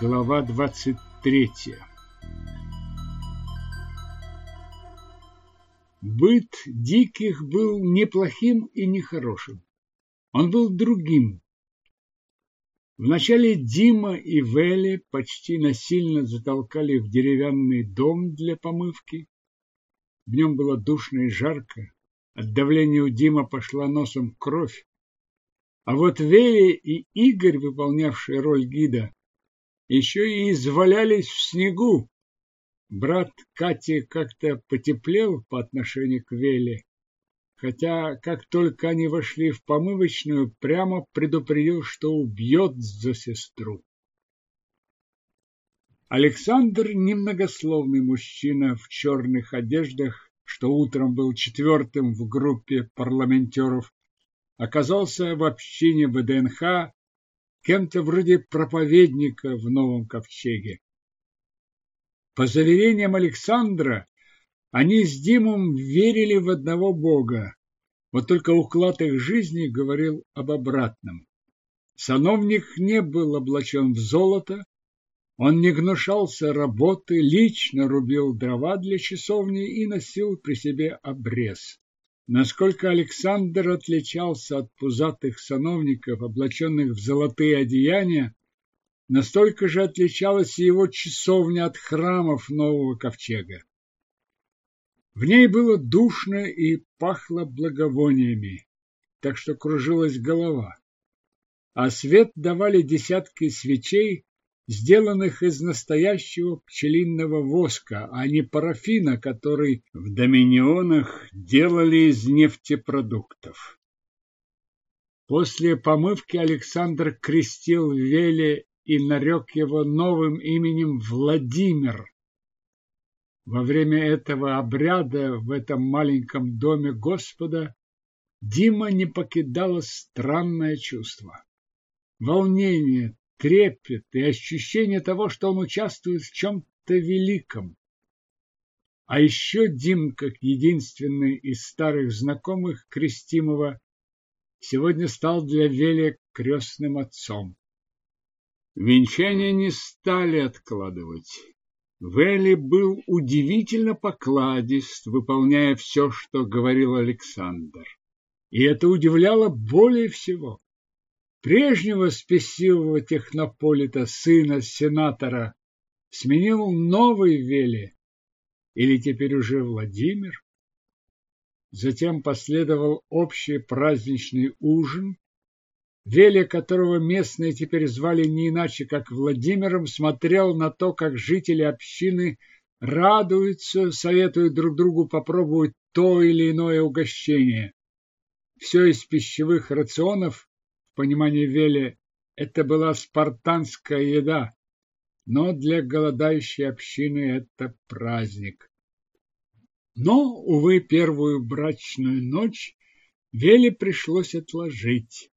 Глава 23 Быт диких был неплохим и нехорошим. Он был другим. Вначале Дима и Вели почти насильно затолкали в деревянный дом для помывки. В нем было душно и жарко. От давления у Дима пошла носом кровь. А вот Вели и Игорь, выполнявшие роль гида, еще и извалялись в снегу. Брат Кати как-то потеплел по отношению к Веле, хотя как только они вошли в помывочную, прямо предупредил, что убьет за сестру. Александр, немногословный мужчина в черных одеждах, что утром был четвертым в группе парламентеров, оказался в общине ВДНХ кем-то вроде проповедника в Новом Ковчеге. По заверениям Александра, они с Димом верили в одного Бога, вот только уклад их жизни говорил об обратном. Сановник не был облачен в золото, он не гнушался работы, лично рубил дрова для часовни и носил при себе обрез. Насколько Александр отличался от пузатых сановников, облаченных в золотые одеяния, настолько же отличалась и его часовня от храмов нового ковчега. В ней было душно и пахло благовониями, так что кружилась голова, а свет давали десятки свечей, сделанных из настоящего пчелиного воска, а не парафина, который в доминионах делали из нефтепродуктов. После помывки Александр крестил Веле и нарек его новым именем Владимир. Во время этого обряда в этом маленьком доме Господа Дима не покидало странное чувство. Волнение, трепет и ощущение того, что он участвует в чем-то великом. А еще Дим, как единственный из старых знакомых Крестимова, сегодня стал для Вели крестным отцом. Венчание не стали откладывать. Вели был удивительно покладист, выполняя все, что говорил Александр. И это удивляло более всего прежнего спесивого технополита, сына сенатора, сменил новый Вели, или теперь уже Владимир. Затем последовал общий праздничный ужин, Веля, которого местные теперь звали не иначе, как Владимиром, смотрел на то, как жители общины радуются, советуют друг другу попробовать то или иное угощение. Все из пищевых рационов понимании Вели это была спартанская еда, но для голодающей общины это праздник. Но, увы, первую брачную ночь Веле пришлось отложить.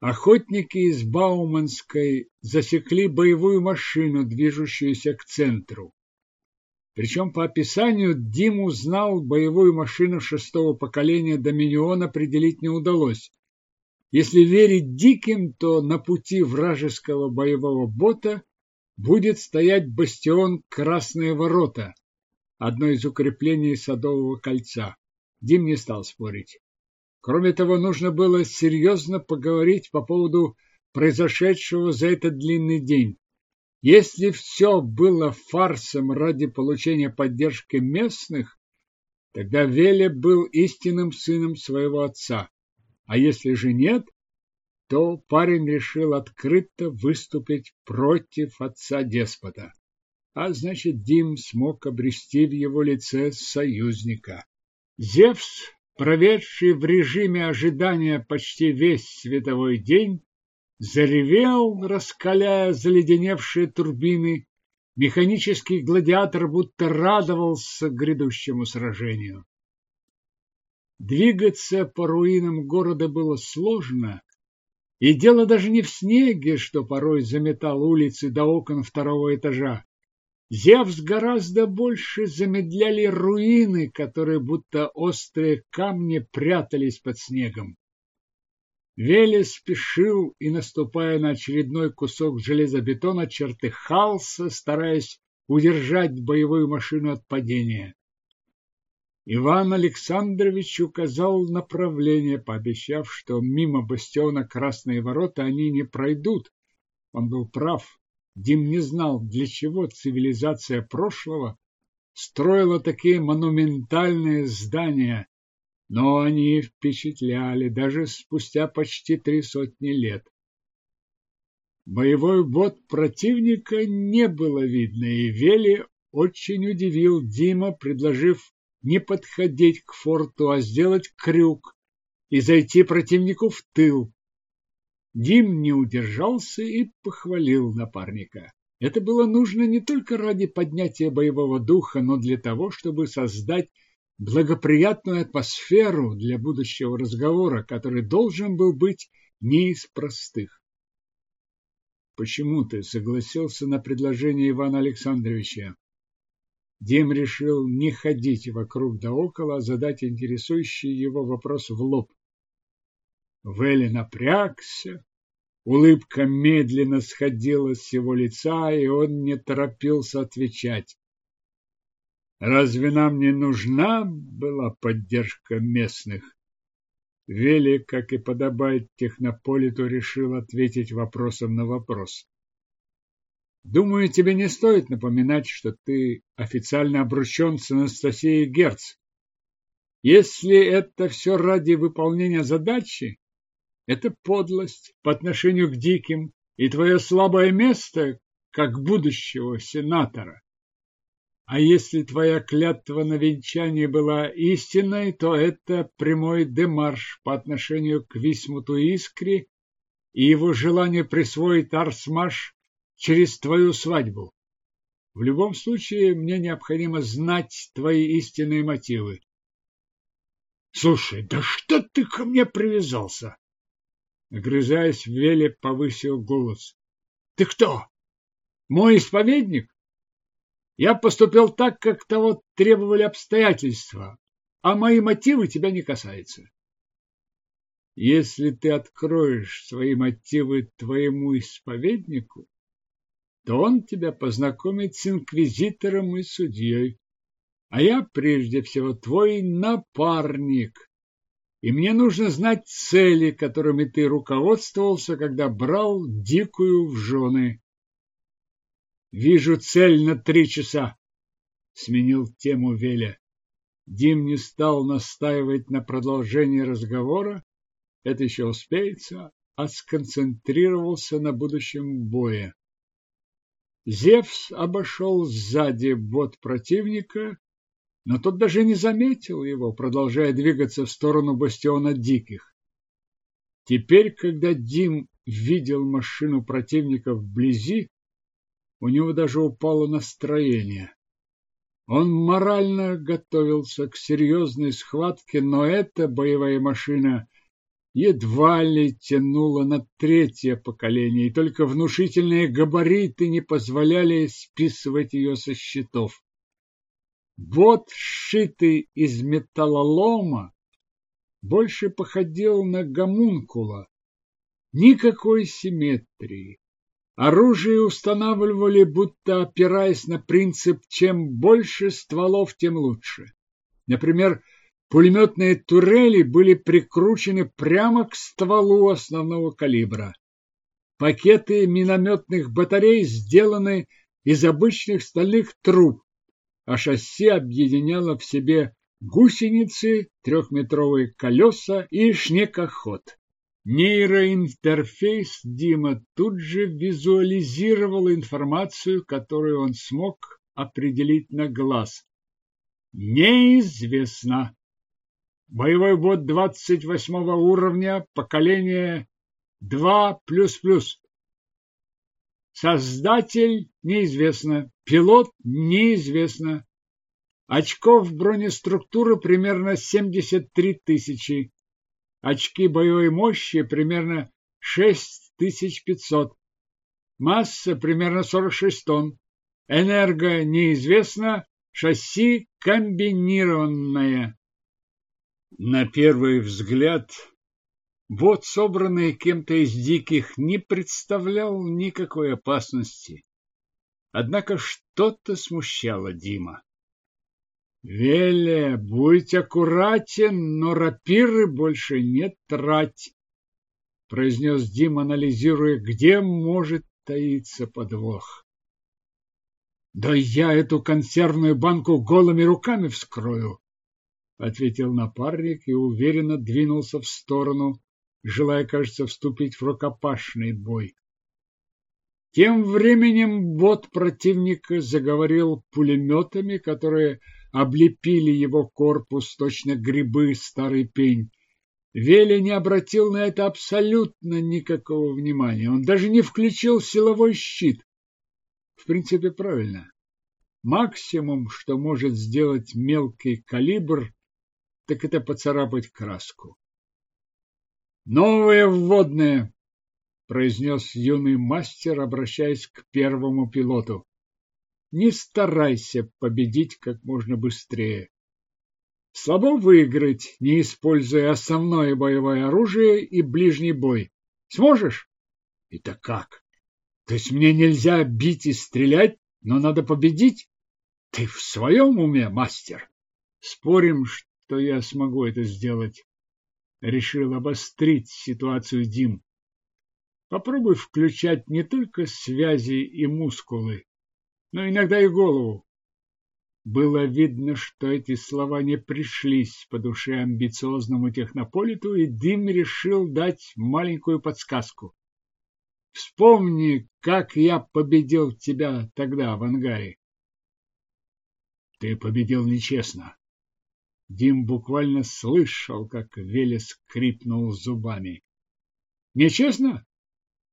Охотники из Бауманской засекли боевую машину, движущуюся к центру. Причем по описанию Диму знал боевую машину шестого поколения Доминион определить не удалось. Если верить диким, то на пути вражеского боевого бота будет стоять бастион Красные ворота, одно из укреплений Садового кольца. Дим не стал спорить. Кроме того, нужно было серьезно поговорить по поводу произошедшего за этот длинный день. Если все было фарсом ради получения поддержки местных, тогда Веле был истинным сыном своего отца. А если же нет, то парень решил открыто выступить против отца-деспота. А значит, Дим смог обрести в его лице союзника. Зевс, проведший в режиме ожидания почти весь световой день, заревел, раскаляя заледеневшие турбины. Механический гладиатор будто радовался грядущему сражению. Двигаться по руинам города было сложно, и дело даже не в снеге, что порой заметал улицы до окон второго этажа. Зевс гораздо больше замедляли руины, которые будто острые камни прятались под снегом. Веле спешил и, наступая на очередной кусок железобетона, чертыхался, стараясь удержать боевую машину от падения. Иван Александрович указал направление, пообещав, что мимо бастиона Красные ворота они не пройдут. Он был прав. Дим не знал, для чего цивилизация прошлого строила такие монументальные здания, но они впечатляли даже спустя почти три сотни лет. Боевой бот противника не было видно, и Вели очень удивил Дима, предложив не подходить к форту, а сделать крюк и зайти противнику в тыл. Дим не удержался и похвалил напарника. Это было нужно не только ради поднятия боевого духа, но для того, чтобы создать благоприятную атмосферу для будущего разговора, который должен был быть не из простых. Почему ты согласился на предложение Ивана Александровича? Дим решил не ходить вокруг да около, а задать интересующий его вопрос в лоб. Вэлли напрягся, улыбка медленно сходила с его лица, и он не торопился отвечать. Разве нам не нужна была поддержка местных? Вели, как и подобает технополиту, решил ответить вопросом на вопрос. Думаю, тебе не стоит напоминать, что ты официально обручен с Анастасией Герц. Если это все ради выполнения задачи, это подлость по отношению к диким и твое слабое место, как будущего сенатора. А если твоя клятва на венчание была истинной, то это прямой демарш по отношению к Висмуту Искре и его желание присвоить Арсмаш через твою свадьбу. В любом случае, мне необходимо знать твои истинные мотивы. Слушай, да что ты ко мне привязался? Огрызаясь, Веле повысил голос. Ты кто? Мой исповедник? Я поступил так, как того требовали обстоятельства, а мои мотивы тебя не касаются. Если ты откроешь свои мотивы твоему исповеднику, то он тебя познакомит с инквизитором и судьей. А я прежде всего твой напарник, и мне нужно знать цели, которыми ты руководствовался, когда брал дикую в жены. Вижу цель на три часа, сменил тему Веля. Дим не стал настаивать на продолжении разговора, это еще успеется, а сконцентрировался на будущем бое. Зевс обошел сзади бот противника, но тот даже не заметил его, продолжая двигаться в сторону бастиона диких. Теперь, когда Дим видел машину противника вблизи, у него даже упало настроение. Он морально готовился к серьезной схватке, но эта боевая машина едва ли тянула на третье поколение, и только внушительные габариты не позволяли списывать ее со счетов. Бот, сшитый из металлолома, больше походил на гомункула. Никакой симметрии. Оружие устанавливали, будто опираясь на принцип «чем больше стволов, тем лучше». Например, Пулеметные турели были прикручены прямо к стволу основного калибра. Пакеты минометных батарей сделаны из обычных стальных труб, а шасси объединяло в себе гусеницы, трехметровые колеса и шнекоход. Нейроинтерфейс Дима тут же визуализировал информацию, которую он смог определить на глаз. Неизвестно. Боевой бот 28 уровня, поколение 2++. Создатель неизвестно, пилот неизвестно. Очков бронеструктуры примерно 73 тысячи. Очки боевой мощи примерно 6500. Масса примерно 46 тонн. Энерго неизвестно, шасси комбинированное. На первый взгляд бот, собранный кем-то из диких, не представлял никакой опасности. Однако что-то смущало Дима. Веле, будь аккуратен, но рапиры больше не трать, произнес Дим, анализируя, где может таиться подвох. Да я эту консервную банку голыми руками вскрою, ответил напарник и уверенно двинулся в сторону, желая, кажется, вступить в рукопашный бой. Тем временем бот противника заговорил пулеметами, которые облепили его корпус, точно грибы старый пень. Вели не обратил на это абсолютно никакого внимания. Он даже не включил силовой щит. В принципе, правильно. Максимум, что может сделать мелкий калибр, так это поцарапать краску. Новые вводные, произнес юный мастер, обращаясь к первому пилоту. Не старайся победить как можно быстрее. Слабо выиграть, не используя основное боевое оружие и ближний бой. Сможешь? Это как? То есть мне нельзя бить и стрелять, но надо победить? Ты в своем уме, мастер? Спорим, что я смогу это сделать. Решил обострить ситуацию Дим. Попробуй включать не только связи и мускулы, но иногда и голову. Было видно, что эти слова не пришлись по душе амбициозному технополиту, и Дим решил дать маленькую подсказку. Вспомни, как я победил тебя тогда в ангаре. Ты победил нечестно. Дим буквально слышал, как Велес скрипнул зубами. Нечестно?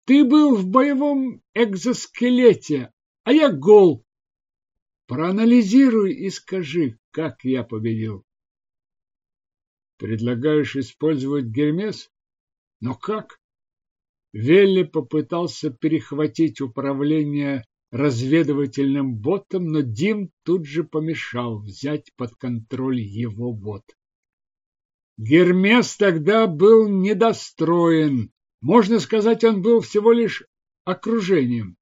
Ты был в боевом экзоскелете, а я гол. Проанализируй и скажи, как я победил. Предлагаешь использовать Гермес? Но как? Велли попытался перехватить управление разведывательным ботом, но Дим тут же помешал взять под контроль его бот. Гермес тогда был недостроен. Можно сказать, он был всего лишь окружением.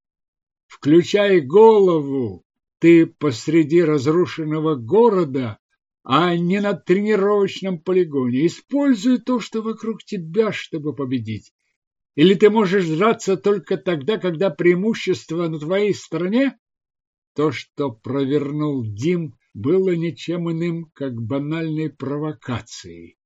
Включай голову, ты посреди разрушенного города, а не на тренировочном полигоне. Используй то, что вокруг тебя, чтобы победить. Или ты можешь драться только тогда, когда преимущество на твоей стороне? То, что провернул Дим, было ничем иным, как банальной провокацией.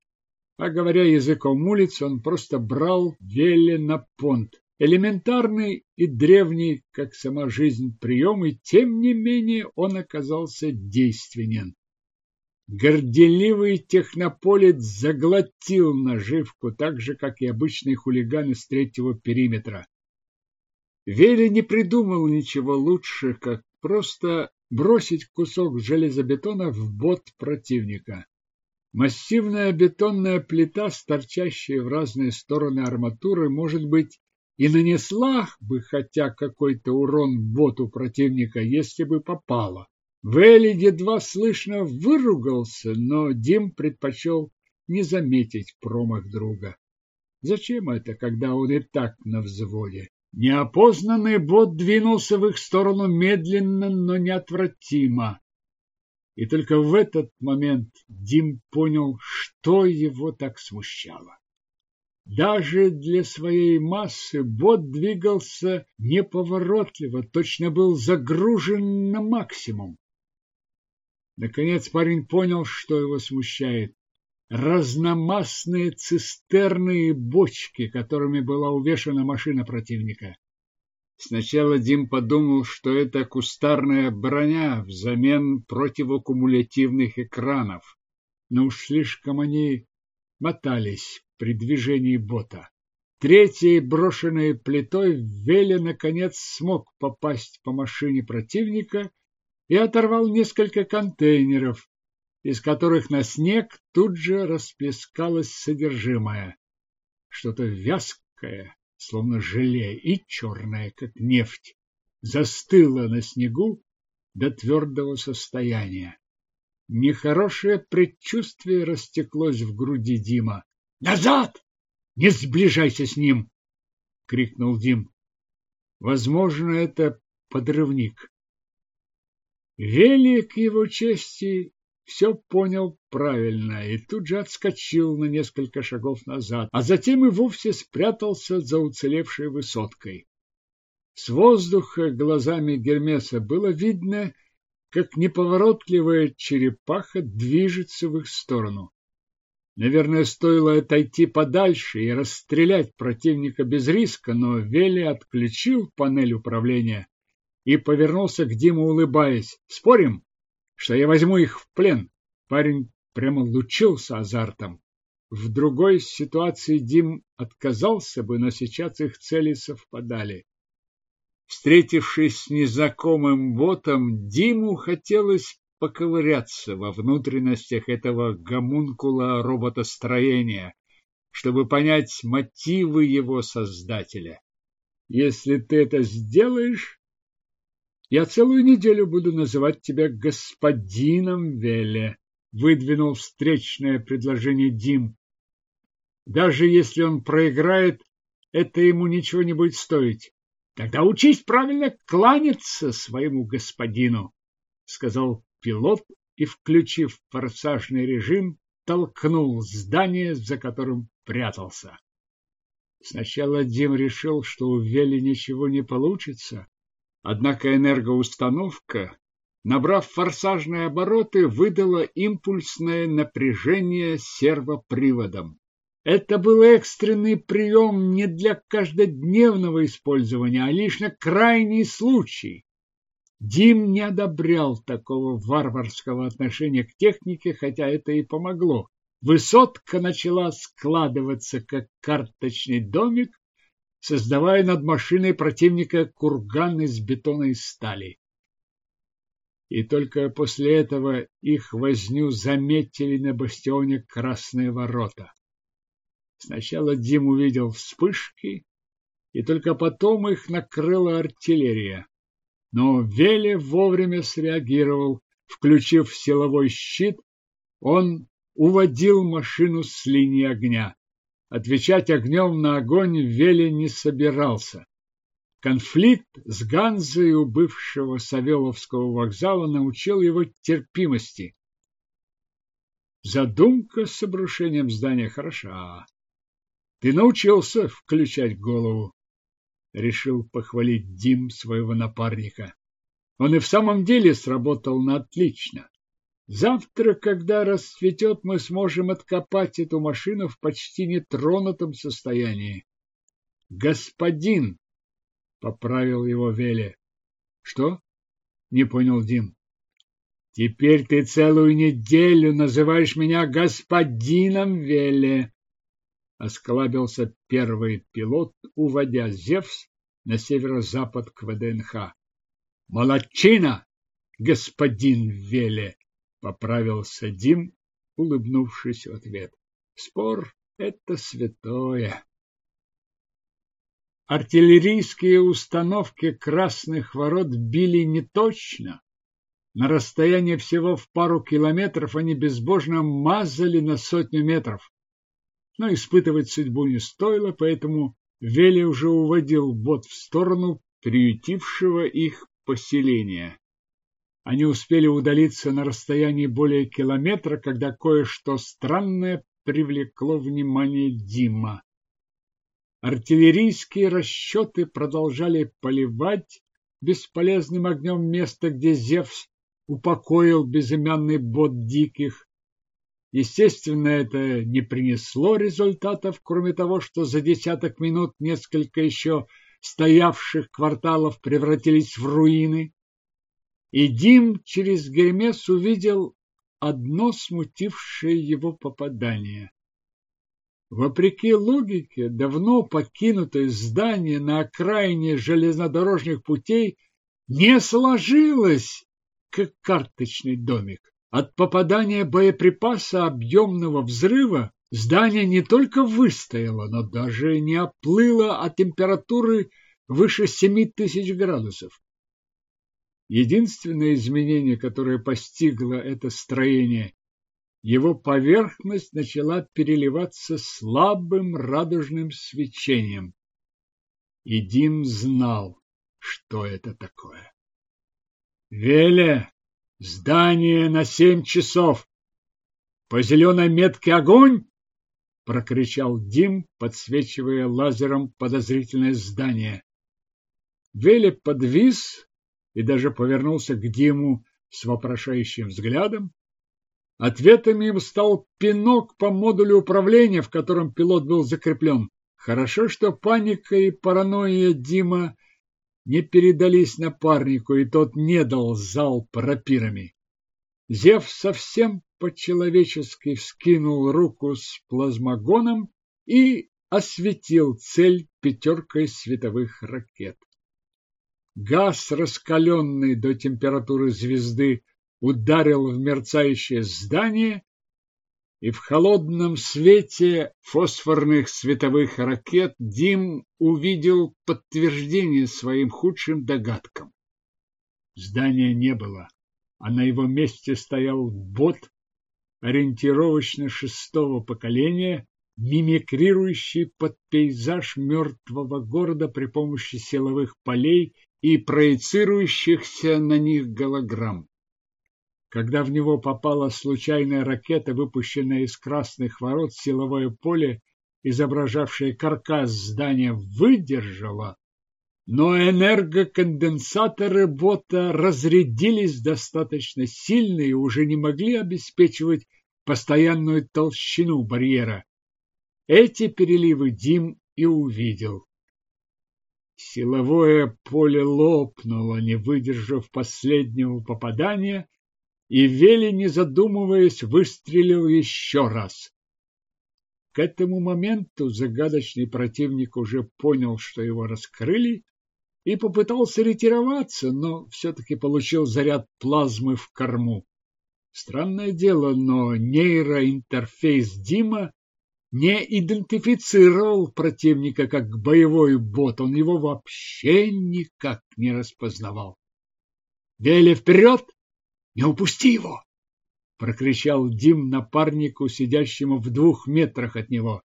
А говоря языком улиц, он просто брал Веле на понт. Элементарный и древний, как сама жизнь, прием, и тем не менее он оказался действенен. Горделивый технополит заглотил наживку, так же, как и обычные хулиганы с третьего периметра. Вели не придумал ничего лучше, как просто бросить кусок железобетона в бот противника. Массивная бетонная плита, торчащая в разные стороны арматуры, может быть, и нанесла бы хотя какой-то урон боту противника, если бы попала. Вэлли едва слышно выругался, но Дим предпочел не заметить промах друга. Зачем это, когда он и так на взводе? Неопознанный бот двинулся в их сторону медленно, но неотвратимо. И только в этот момент Дим понял, что его так смущало. Даже для своей массы бот двигался неповоротливо, точно был загружен на максимум. Наконец парень понял, что его смущает. Разномастные цистерны и бочки, которыми была увешана машина противника. Сначала Дим подумал, что это кустарная броня взамен противокумулятивных экранов. Но уж слишком они мотались при движении бота. Третьей брошенной плитой Веля наконец смог попасть по машине противника и оторвал несколько контейнеров, из которых на снег тут же расплескалось содержимое. Что-то вязкое, словно желе, и черное, как нефть, застыло на снегу до твердого состояния. Нехорошее предчувствие растеклось в груди Дима. «Назад!» Не сближайся с ним, крикнул Дим. Возможно, это подрывник. Велик его чести все понял правильно и тут же отскочил на несколько шагов назад, а затем и вовсе спрятался за уцелевшей высоткой. С воздуха глазами Гермеса было видно, как неповоротливая черепаха движется в их сторону. Наверное, стоило отойти подальше и расстрелять противника без риска, но Вели отключил панель управления и повернулся к Диму, улыбаясь. «Спорим, что я возьму их в плен?» Парень прямо лучился азартом. В другой ситуации Дим отказался бы, но сейчас их цели совпадали. Встретившись с незнакомым ботом, Диму хотелось поковыряться во внутренностях этого гомункула роботостроения, чтобы понять мотивы его создателя. Если ты это сделаешь, я целую неделю буду называть тебя господином Веле, выдвинул встречное предложение Дим. Даже если он проиграет, это ему ничего не будет стоить. Тогда учись правильно кланяться своему господину, сказал пилот и, включив форсажный режим, толкнул здание, за которым прятался. Сначала Дим решил, что у Вели ничего не получится, однако энергоустановка, набрав форсажные обороты, выдала импульсное напряжение сервоприводом. Это был экстренный прием не для каждодневного использования, а лишь на крайний случай. Дим не одобрял такого варварского отношения к технике, хотя это и помогло. Высотка начала складываться, как карточный домик, создавая над машиной противника курган из бетона и стали. И только после этого их возню заметили на бастионе Красные ворота. Сначала Дим увидел вспышки, и только потом их накрыла артиллерия. Но Веле вовремя среагировал, включив силовой щит, он уводил машину с линии огня. Отвечать огнем на огонь Веле не собирался. Конфликт с Ганзой у бывшего Савеловского вокзала научил его терпимости. Задумка с обрушением здания хороша. Ты научился включать голову решил похвалить Дим своего напарника. Он и в самом деле сработал на отлично. Завтра, когда расцветет, мы сможем откопать эту машину в почти нетронутом состоянии. Господин, поправил его Веле. Что? Не понял Дим. Теперь ты целую неделю называешь меня господином Веле осклабился первый пилот, уводя Зевс на северо-запад к ВДНХ. Молодчина, господин Веле, поправился Дим, улыбнувшись в ответ. Спор это святое. Артиллерийские установки красных ворот били неточно. На расстоянии всего в пару километров они безбожно мазали на сотню метров но испытывать судьбу не стоило, поэтому Вели уже уводил бот в сторону приютившего их поселения. Они успели удалиться на расстоянии более километра, когда кое-что странное привлекло внимание Дима. Артиллерийские расчеты продолжали поливать бесполезным огнем место, где Зевс упокоил безымянный бот диких. Естественно, это не принесло результатов, кроме того, что за десяток минут несколько еще стоявших кварталов превратились в руины. И Дим через Гермес увидел одно смутившее его попадание. Вопреки логике, давно покинутое здание на окраине железнодорожных путей не сложилось, как карточный домик. От попадания боеприпаса объемного взрыва здание не только выстояло, но даже не оплыло от температуры выше семи тысяч градусов. Единственное изменение, которое постигло это строение, его поверхность начала переливаться слабым радужным свечением. И Дим знал, что это такое. Веле, здание на семь часов. По зеленой метке огонь! прокричал Дим, подсвечивая лазером подозрительное здание. Веле подвис и даже повернулся к Диму с вопрошающим взглядом. Ответом им стал пинок по модулю управления, в котором пилот был закреплен. Хорошо, что паника и паранойя Дима не передались напарнику, и тот не дал залп рапирами. Зев совсем по-человечески вскинул руку с плазмогоном и осветил цель пятеркой световых ракет. Газ, раскаленный до температуры звезды, ударил в мерцающее здание, и в холодном свете фосфорных световых ракет Дим увидел подтверждение своим худшим догадкам. Здания не было, а на его месте стоял бот ориентировочно шестого поколения, мимикрирующий под пейзаж мертвого города при помощи силовых полей и проецирующихся на них голограмм. Когда в него попала случайная ракета, выпущенная из красных ворот, силовое поле, изображавшее каркас здания, выдержало, но энергоконденсаторы бота разрядились достаточно сильно и уже не могли обеспечивать постоянную толщину барьера. Эти переливы Дим и увидел. Силовое поле лопнуло, не выдержав последнего попадания, и Вели, не задумываясь, выстрелил еще раз. К этому моменту загадочный противник уже понял, что его раскрыли, и попытался ретироваться, но все-таки получил заряд плазмы в корму. Странное дело, но нейроинтерфейс Дима не идентифицировал противника как боевой бот, он его вообще никак не распознавал. «Вели вперед!» Не упусти его! прокричал Дим напарнику, сидящему в двух метрах от него.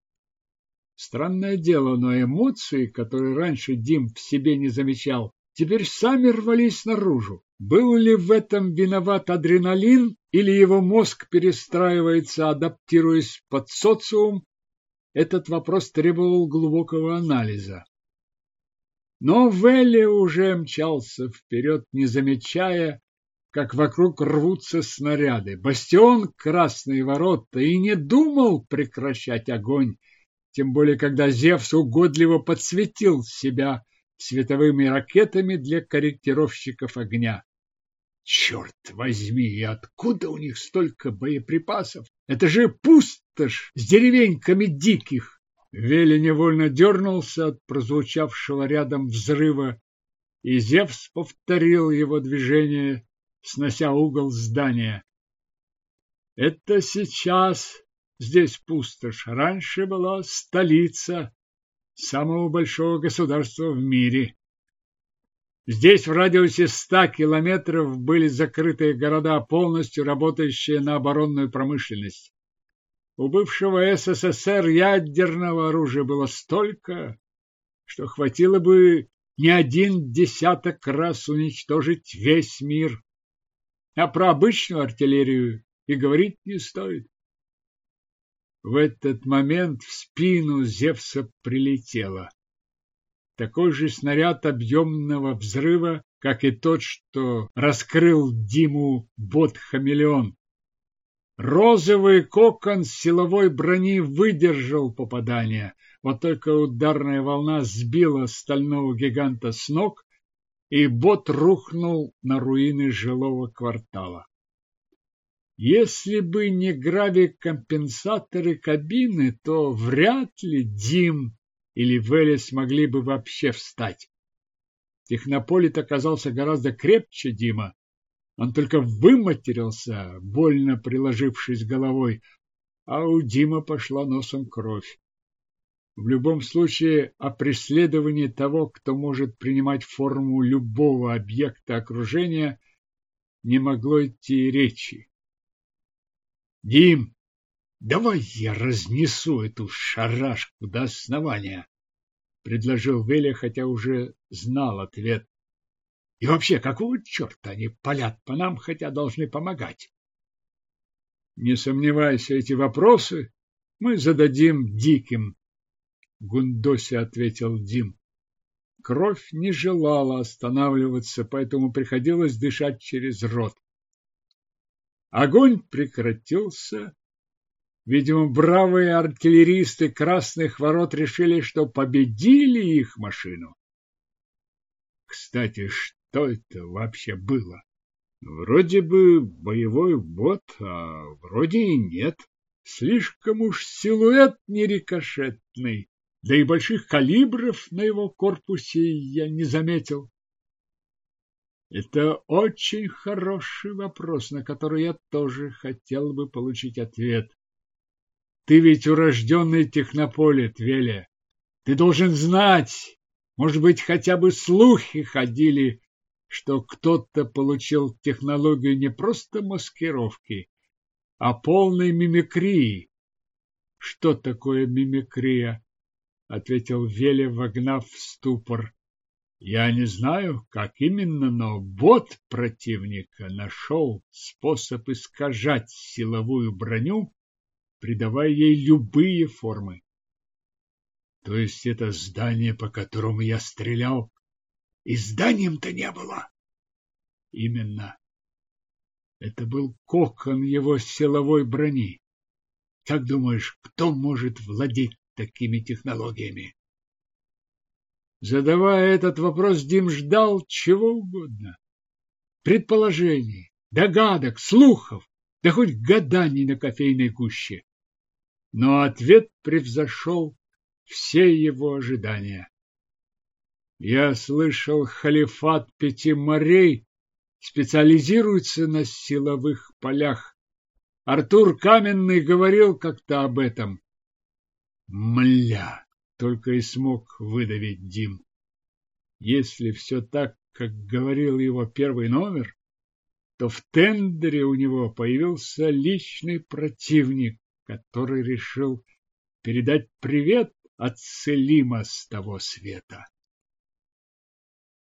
Странное дело, но эмоции, которые раньше Дим в себе не замечал, теперь сами рвались наружу. Был ли в этом виноват адреналин или его мозг перестраивается, адаптируясь под социум? Этот вопрос требовал глубокого анализа. Но Велли уже мчался вперед, не замечая, как вокруг рвутся снаряды. Бастион Красные ворота и не думал прекращать огонь, тем более когда Зевс угодливо подсветил себя световыми ракетами для корректировщиков огня. Черт возьми, откуда у них столько боеприпасов? Это же пустошь с деревеньками диких. Вели невольно дернулся от прозвучавшего рядом взрыва, и Зевс повторил его движение, снося угол здания. Это сейчас здесь пустошь. Раньше была столица самого большого государства в мире. Здесь в радиусе ста километров были закрытые города, полностью работающие на оборонную промышленность. У бывшего СССР ядерного оружия было столько, что хватило бы не один десяток раз уничтожить весь мир а про обычную артиллерию и говорить не стоит. В этот момент в спину Зевса прилетело. Такой же снаряд объемного взрыва, как и тот, что раскрыл Диму бот-хамелеон. Розовый кокон силовой брони выдержал попадание, вот только ударная волна сбила стального гиганта с ног, и бот рухнул на руины жилого квартала. Если бы не гравикомпенсаторы кабины, то вряд ли Дим или Вэлли смогли бы вообще встать. Технополит оказался гораздо крепче Дима. Он только выматерился, больно приложившись головой, а у Дима пошла носом кровь. В любом случае, о преследовании того, кто может принимать форму любого объекта окружения, не могло идти речи. Дим, давай я разнесу эту шарашку до основания, предложил Веля, хотя уже знал ответ. И вообще, какого черта они палят по нам, хотя должны помогать? Не сомневайся, эти вопросы мы зададим диким, Гундося ответил Дим. Кровь не желала останавливаться, поэтому приходилось дышать через рот. Огонь прекратился. Видимо, бравые артиллеристы Красных Ворот решили, что победили их машину. Кстати, что это вообще было? Вроде бы боевой бот, а вроде и нет. Слишком уж силуэт не рикошетный, да и больших калибров на его корпусе я не заметил. Это очень хороший вопрос, на который я тоже хотел бы получить ответ. Ты ведь урожденный технополит, Веля. Ты должен знать, может быть, хотя бы слухи ходили, что кто-то получил технологию не просто маскировки, а полной мимикрии. Что такое мимикрия? ответил Веля, вогнав в ступор. Я не знаю, как именно, но бот противника нашел способ искажать силовую броню, придавая ей любые формы. То есть это здание, по которому я стрелял, и зданием-то не было. Именно. Это был кокон его силовой брони. Как думаешь, кто может владеть такими технологиями? Задавая этот вопрос, Дим ждал чего угодно. Предположений, догадок, слухов, да хоть гаданий на кофейной гуще. Но ответ превзошел все его ожидания. Я слышал, халифат пяти морей специализируется на силовых полях. Артур Каменный говорил как-то об этом. Мля! только и смог выдавить Дим. Если все так, как говорил его первый номер, то в тендере у него появился личный противник, который решил передать привет от Селима с того света.